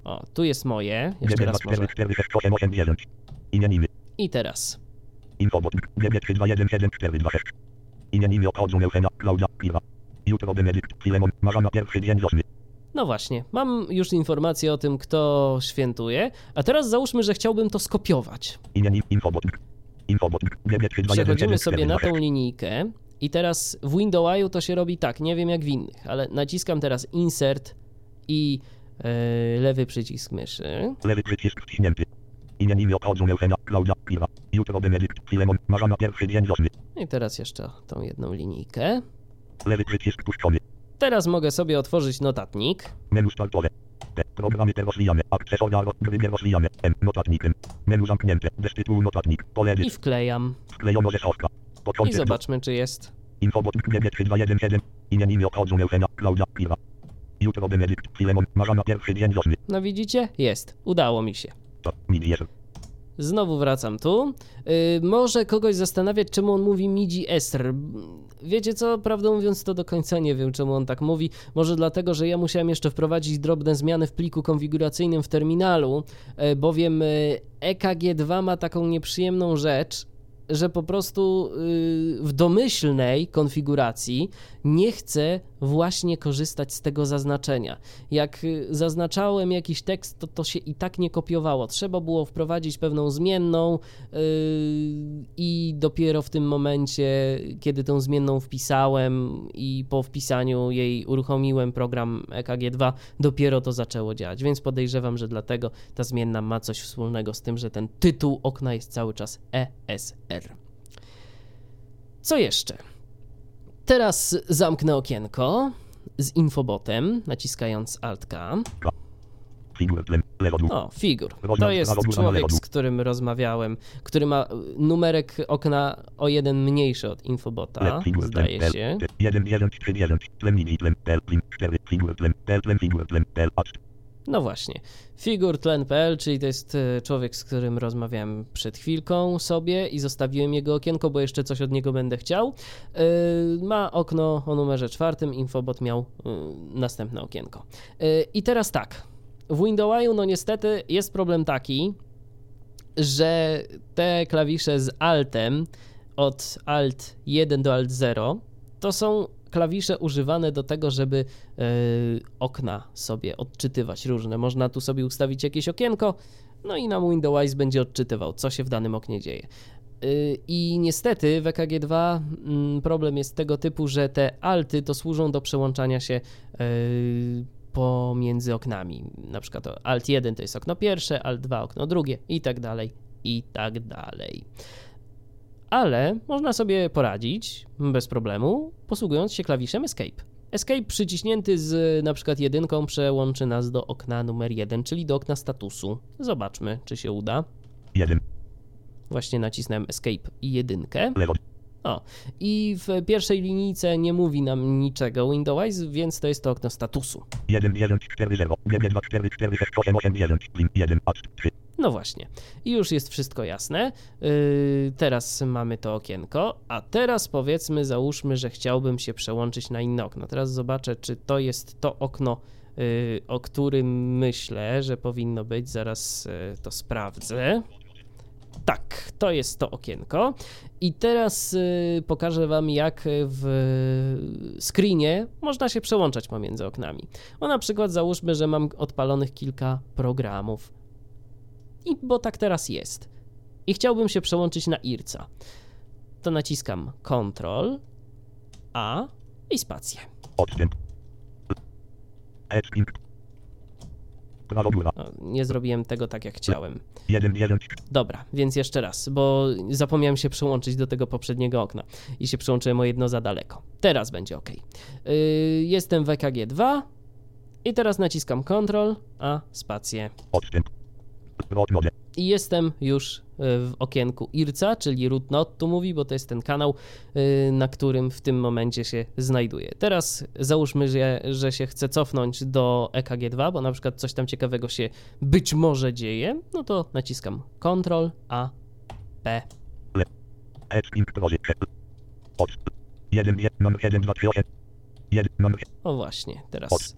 O, tu jest moje. Jeszcze raz może. I teraz. Imieniny obchodzą Pira. Jutro Benedykt, Filemon, Marzana, pierwszy dzień. No właśnie, mam już informację o tym, kto świętuje, a teraz załóżmy, że chciałbym to skopiować. Przechodzimy sobie na tą linijkę i teraz w Windows to się robi tak, nie wiem jak w innych, ale naciskam teraz Insert i yy, lewy przycisk myszy. Lewy przycisk wciśnięty. Imieniny obchodzą Eufena, Klaudia, Piwa. Jutro Benedykt, Filemon, Marzana, pierwszy dzień wiosny. I teraz jeszcze tą jedną linijkę. Lewy przycisk puszczony. Teraz mogę sobie otworzyć notatnik. Menu startowe. Te programy te rozwijane. Akcesoria gry rozwijane. M notatnikiem. Menu zamknięte. Bez tytułu notatnik. Polewy. I wklejam. Wklejono ze schowka. I zobaczmy, czy jest. Infobot 9217. Imieniny obchodzą Eufena, Klaudia, Piwa. Jutro Benedykt, Filemon, Marzana, pierwszy dzień wiosny. No widzicie? Jest. Udało mi się. To, Znowu wracam tu. Yy, może kogoś zastanawiać, czemu on mówi MIDI Esther. Wiecie co, prawdę mówiąc, to do końca nie wiem, czemu on tak mówi. Może dlatego, że ja musiałem jeszcze wprowadzić drobne zmiany w pliku konfiguracyjnym w terminalu, yy, bowiem yy, EKG2 ma taką nieprzyjemną rzecz, że po prostu yy, w domyślnej konfiguracji nie chcę właśnie korzystać z tego zaznaczenia. Jak y, zaznaczałem jakiś tekst, to to się i tak nie kopiowało. Trzeba było wprowadzić pewną zmienną yy, i dopiero w tym momencie, kiedy tą zmienną wpisałem i po wpisaniu jej uruchomiłem program EKG2, dopiero to zaczęło działać. Więc podejrzewam, że dlatego ta zmienna ma coś wspólnego z tym, że ten tytuł okna jest cały czas ESR. Co jeszcze? Teraz zamknę okienko z infobotem, naciskając Alt-K. O, figur. To jest człowiek, z którym rozmawiałem, który ma numerek okna o jeden mniejszy od infobota, zdaje się. 1 1 3 1 tlem mini tlem. Tel plim 4 figur tlem. Tel tlem figur tlem. Tel acz. No właśnie. Figurtlen.pl, czyli to jest e, człowiek, z którym rozmawiałem przed chwilką sobie i zostawiłem jego okienko, bo jeszcze coś od niego będę chciał. Yy, Ma okno o numerze czwartym, Infobot miał yy, następne okienko. Yy, I teraz tak. W Windowsiu, no niestety, jest problem taki, że te klawisze z Altem od Alt 1 do Alt 0 to są klawisze używane do tego, żeby e, okna sobie odczytywać różne. Można tu sobie ustawić jakieś okienko, no i nam Windows będzie odczytywał, co się w danym oknie dzieje. Y, I niestety w EKG2 mm, problem jest tego typu, że te alty to służą do przełączania się y, pomiędzy oknami. Na przykład Alt 1 to jest okno pierwsze, Alt 2 okno drugie i tak dalej, i tak dalej. Ale można sobie poradzić bez problemu, posługując się klawiszem Escape. Escape przyciśnięty z na przykład jedynką przełączy nas do okna numer 1, czyli do okna statusu. Zobaczmy, czy się uda. 1 Właśnie nacisnąłem Escape i jedynkę. lewo O, i w pierwszej linijce nie mówi nam niczego Windows, więc to jest to okno statusu. 1 1 4 0 9 2 4 4 6 8 8 1 plim 1 acz 3 No właśnie. I już jest wszystko jasne. Yy, teraz mamy to okienko, a teraz powiedzmy, załóżmy, że chciałbym się przełączyć na inne okno. Teraz zobaczę, czy to jest to okno, yy, o którym myślę, że powinno być. Zaraz yy, to sprawdzę. Tak, to jest to okienko. I teraz y, pokażę Wam, jak w screenie można się przełączać pomiędzy oknami. Bo na przykład załóżmy, że mam odpalonych kilka programów. I bo tak teraz jest. I chciałbym się przełączyć na IRCA. To naciskam Ctrl A i spację. odstęp nie zrobiłem tego tak jak chciałem. 1 1 Dobra, więc jeszcze raz, bo zapomniałem się przełączyć do tego poprzedniego okna i się przełączyłem o jedno za daleko. Teraz będzie ok. Yy, jestem w EKG 2 i teraz naciskam Ctrl A spację. I jestem już w okienku IRCA, czyli root not tu mówi, bo to jest ten kanał, y, na którym w tym momencie się znajduję. Teraz załóżmy, że, że się chcę cofnąć do EKG2, bo na przykład coś tam ciekawego się być może dzieje, no to naciskam Ctrl A P. Edge ping project Od. 1 1 mam 7 2 3 8 1 mam O właśnie, teraz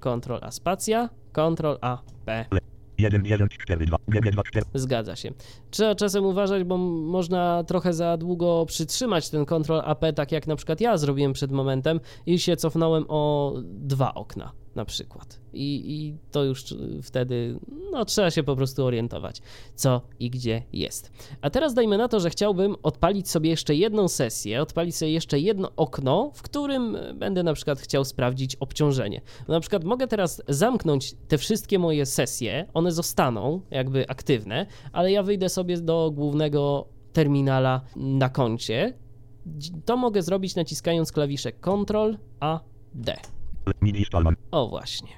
Ctrl A spacja, Ctrl A P. 1 1 4 2 9 2 4 Zgadza się. Trzeba czasem uważać, bo można trochę za długo przytrzymać ten Ctrl AP, tak jak na przykład ja zrobiłem przed momentem i się cofnąłem o dwa okna na przykład. I, I to już wtedy, no trzeba się po prostu orientować, co i gdzie jest. A teraz dajmy na to, że chciałbym odpalić sobie jeszcze jedną sesję, odpalić sobie jeszcze jedno okno, w którym będę na przykład chciał sprawdzić obciążenie. Na przykład mogę teraz zamknąć te wszystkie moje sesje, one zostaną jakby aktywne, ale ja wyjdę sobie do głównego terminala na koncie. To mogę zrobić naciskając klawisze Ctrl A D. O właśnie.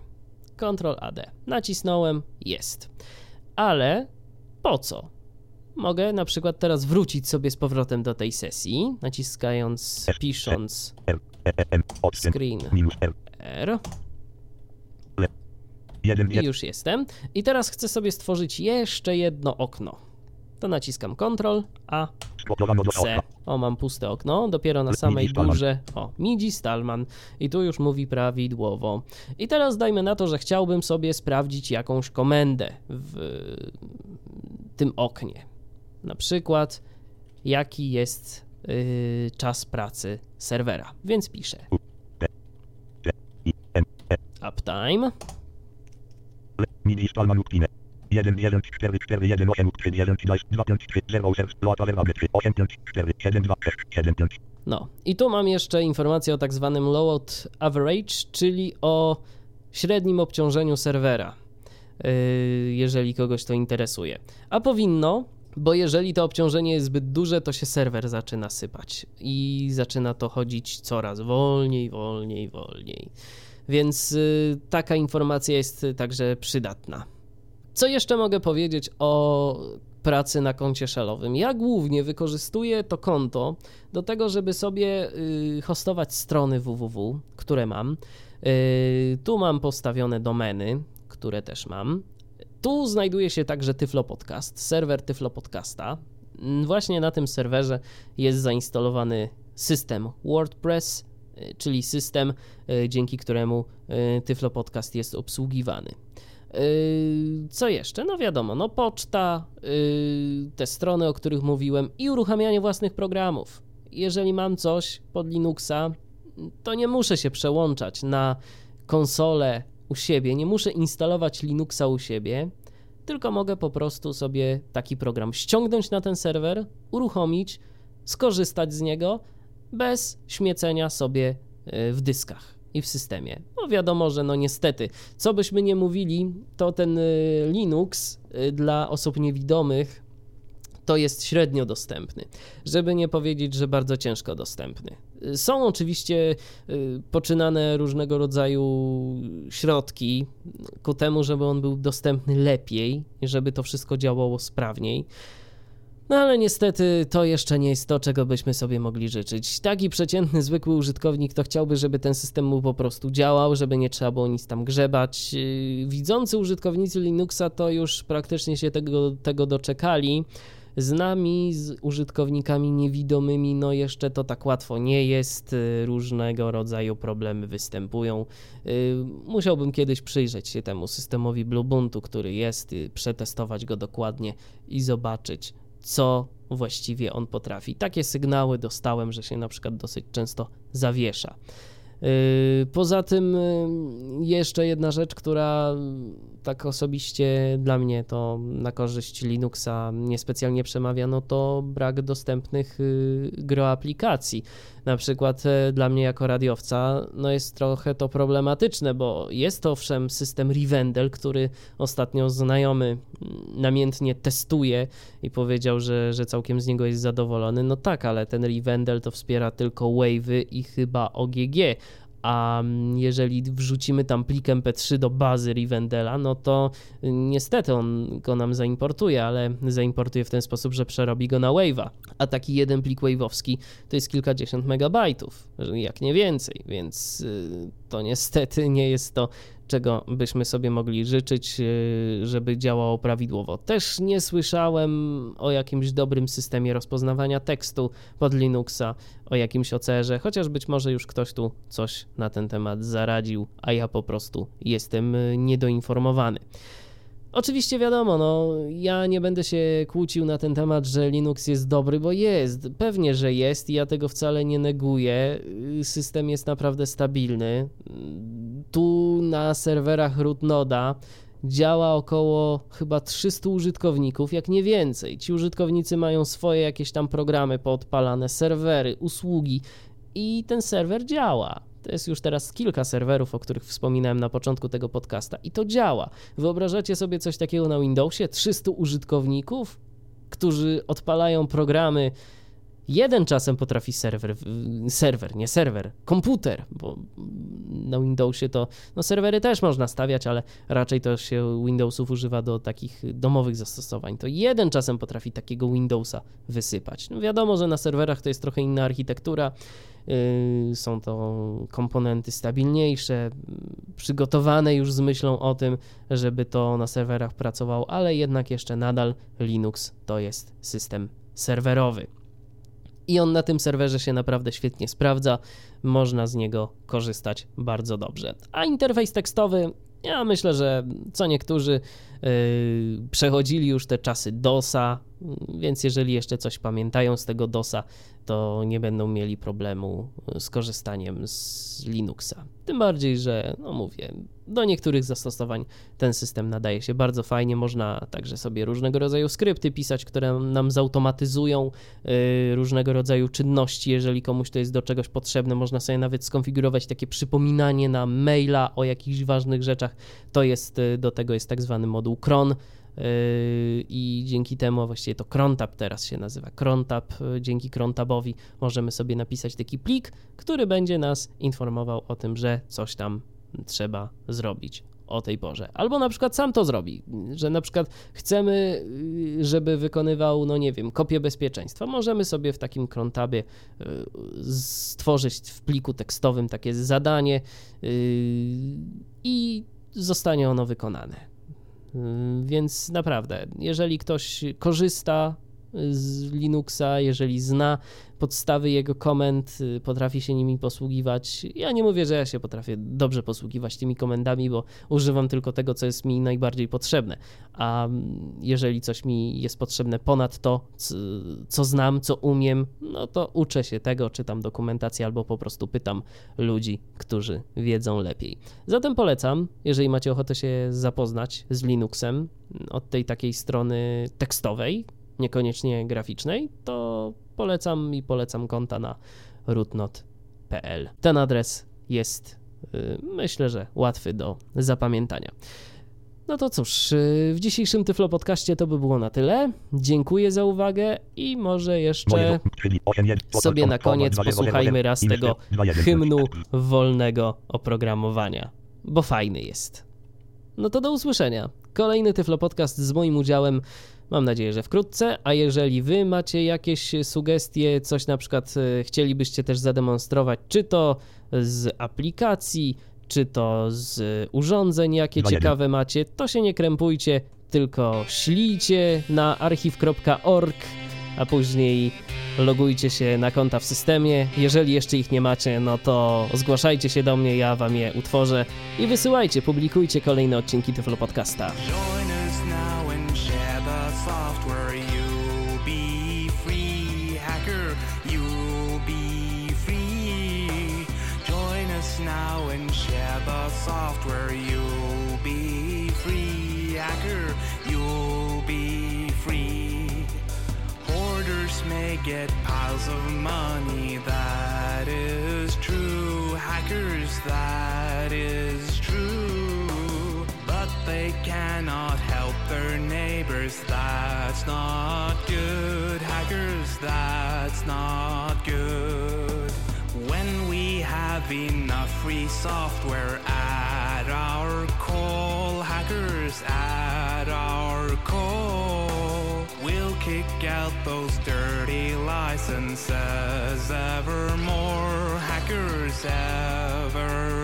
Ctrl AD. Nacisnąłem, jest. Ale po co? Mogę na przykład teraz wrócić sobie z powrotem do tej sesji, naciskając, pisząc E screen R R 1 i 1 już jestem. I teraz chcę sobie stworzyć jeszcze jedno okno. To naciskam Ctrl, A, C. O, mam puste okno, dopiero na samej górze. O, MIDI Stallman. I tu już mówi prawidłowo. I teraz dajmy na to, że chciałbym sobie sprawdzić jakąś komendę w tym oknie. Na przykład, jaki jest yy, czas pracy serwera. Więc piszę E, uptime. Midi Stallman Uptime. 1, 1, 4, 4, 1, 8, 3, 1, 3, 2, 5, 3, 0, 8, Loa Lewa 3, 8, 5, 4, 7, 2, 6, 7, 5. No, i tu mam jeszcze informację o tak zwanym load average, czyli o średnim obciążeniu serwera, yy, jeżeli kogoś to interesuje. A powinno, bo jeżeli to obciążenie jest zbyt duże, to się serwer zaczyna sypać i zaczyna to chodzić coraz wolniej, wolniej, wolniej. Więc yy, taka informacja jest także przydatna. Co jeszcze mogę powiedzieć o pracy na koncie shellowym? Ja głównie wykorzystuję to konto do tego, żeby sobie y, hostować strony www, które mam. Y, Tu mam postawione domeny, które też mam. Tu znajduje się także Tyflo Podcast, serwer Tyflo Podcasta. Mm, Właśnie na tym serwerze jest zainstalowany system WordPress, y, czyli system, dzięki któremu Tyflo Podcast jest obsługiwany. Yy, Co jeszcze? No wiadomo, no poczta, yy, te strony, o których mówiłem i uruchamianie własnych programów. Jeżeli mam coś pod Linuxa, to nie muszę się przełączać na konsolę u siebie, nie muszę instalować Linuxa u siebie, tylko mogę po prostu sobie taki program ściągnąć na ten serwer, uruchomić, skorzystać z niego bez śmiecenia sobie yy, w dyskach i w systemie. No wiadomo, że no niestety, co byśmy nie mówili, to ten y, Linux y, dla osób niewidomych to jest średnio dostępny, żeby nie powiedzieć, że bardzo ciężko dostępny. Y, Są oczywiście poczynane różnego rodzaju środki ku temu, żeby on był dostępny lepiej, żeby to wszystko działało sprawniej. No ale niestety to jeszcze nie jest to, czego byśmy sobie mogli życzyć. Taki przeciętny, zwykły użytkownik to chciałby, żeby ten system mu po prostu działał, żeby nie trzeba było nic tam grzebać. Yy, Widzący użytkownicy Linuxa to już praktycznie się tego, tego doczekali. Z nami, z użytkownikami niewidomymi, no jeszcze to tak łatwo nie jest. Yy, Różnego rodzaju problemy występują. Yy, Musiałbym kiedyś przyjrzeć się temu systemowi Bluebuntu, który jest, przetestować go dokładnie i zobaczyć, co właściwie on potrafi. Takie sygnały dostałem, że się na przykład dosyć często zawiesza. Yy, Poza tym yy, jeszcze jedna rzecz, która tak osobiście dla mnie to na korzyść Linuxa niespecjalnie przemawia, no to brak dostępnych yy, groaplikacji. Na przykład e, dla mnie jako radiowca no jest trochę to problematyczne, bo jest to owszem system Rivendell, który ostatnio znajomy mm, namiętnie testuje i powiedział, że, że całkiem z niego jest zadowolony. No tak, ale ten Rivendell to wspiera tylko Wave'y i chyba OGG, a jeżeli wrzucimy tam plik MP3 do bazy Rivendella, no to niestety on go nam zaimportuje, ale zaimportuje w ten sposób, że przerobi go na Wave'a. A taki jeden plik wave'owski to jest kilkadziesiąt megabajtów, jak nie więcej, więc y, to niestety nie jest to, czego byśmy sobie mogli życzyć, y, żeby działało prawidłowo. Też nie słyszałem o jakimś dobrym systemie rozpoznawania tekstu pod Linuxa, o jakimś OCR-ze, chociaż być może już ktoś tu coś na ten temat zaradził, a ja po prostu jestem y, niedoinformowany. Oczywiście wiadomo, no ja nie będę się kłócił na ten temat, że Linux jest dobry, bo jest. Pewnie, że jest i ja tego wcale nie neguję. System jest naprawdę stabilny. Tu na serwerach rootnoda działa około chyba 300 użytkowników, jak nie więcej. Ci użytkownicy mają swoje jakieś tam programy poodpalane, serwery, usługi i ten serwer działa. To jest już teraz kilka serwerów, o których wspominałem na początku tego podcasta i to działa. Wyobrażacie sobie coś takiego na Windowsie? 300 użytkowników, którzy odpalają programy Jeden czasem potrafi serwer, serwer, nie serwer, komputer, bo na Windowsie to, no serwery też można stawiać, ale raczej to się Windowsów używa do takich domowych zastosowań. To jeden czasem potrafi takiego Windowsa wysypać. No wiadomo, że na serwerach to jest trochę inna architektura, yy, są to komponenty stabilniejsze, przygotowane już z myślą o tym, żeby to na serwerach pracowało, ale jednak jeszcze nadal Linux to jest system serwerowy i on na tym serwerze się naprawdę świetnie sprawdza. Można z niego korzystać bardzo dobrze. A interfejs tekstowy, ja myślę, że co niektórzy yy, przechodzili już te czasy DOSa, więc jeżeli jeszcze coś pamiętają z tego DOSa, to nie będą mieli problemu z korzystaniem z Linuxa. Tym bardziej, że, no mówię, do niektórych zastosowań ten system nadaje się bardzo fajnie. Można także sobie różnego rodzaju skrypty pisać, które nam zautomatyzują yy, różnego rodzaju czynności. Jeżeli komuś to jest do czegoś potrzebne, można sobie nawet skonfigurować takie przypominanie na maila o jakichś ważnych rzeczach. To jest, yy, do tego jest tak zwany moduł cron Yy, i dzięki temu właściwie to crontab teraz się nazywa crontab, dzięki crontabowi możemy sobie napisać taki plik, który będzie nas informował o tym, że coś tam trzeba zrobić o tej porze. Albo na przykład sam to zrobi, że na przykład chcemy, yy, żeby wykonywał, no nie wiem, kopię bezpieczeństwa. Możemy sobie w takim crontabie stworzyć w pliku tekstowym takie zadanie i zostanie ono wykonane. Y, więc naprawdę, jeżeli ktoś korzysta z Linuxa, jeżeli zna podstawy jego komend, y, potrafi się nimi posługiwać. Ja nie mówię, że ja się potrafię dobrze posługiwać tymi komendami, bo używam tylko tego, co jest mi najbardziej potrzebne. A jeżeli coś mi jest potrzebne ponad to, co znam, co umiem, no to uczę się tego, czytam dokumentację albo po prostu pytam ludzi, którzy wiedzą lepiej. Zatem polecam, jeżeli macie ochotę się zapoznać z Linuxem od tej takiej strony tekstowej, niekoniecznie graficznej, to polecam i polecam konta na rootnot.pl. Ten adres jest, y, myślę, że łatwy do zapamiętania. No to cóż, y, w dzisiejszym Tyflo Podcaście to by było na tyle. Dziękuję za uwagę i może jeszcze sobie na koniec posłuchajmy raz tego hymnu wolnego oprogramowania, bo fajny jest. No to do usłyszenia. Kolejny Tyflo Podcast z moim udziałem Mam nadzieję, że wkrótce, a jeżeli wy macie jakieś sugestie, coś na przykład e, chcielibyście też zademonstrować, czy to z aplikacji, czy to z urządzeń, jakie ciekawe macie, to się nie krępujcie, tylko ślijcie na archiw.org, a później logujcie się na konta w systemie. Jeżeli jeszcze ich nie macie, no to zgłaszajcie się do mnie, ja wam je utworzę i wysyłajcie, publikujcie kolejne odcinki Tyflo Podcasta. Software, you'll be free. Hacker, you'll be free. Hoarders may get piles of money, that is true. Hackers, that is true. But they cannot help their neighbors, that's not good. Hackers, that's not good. Have enough free software at our call, hackers at our call, we'll kick out those dirty licenses evermore, hackers evermore.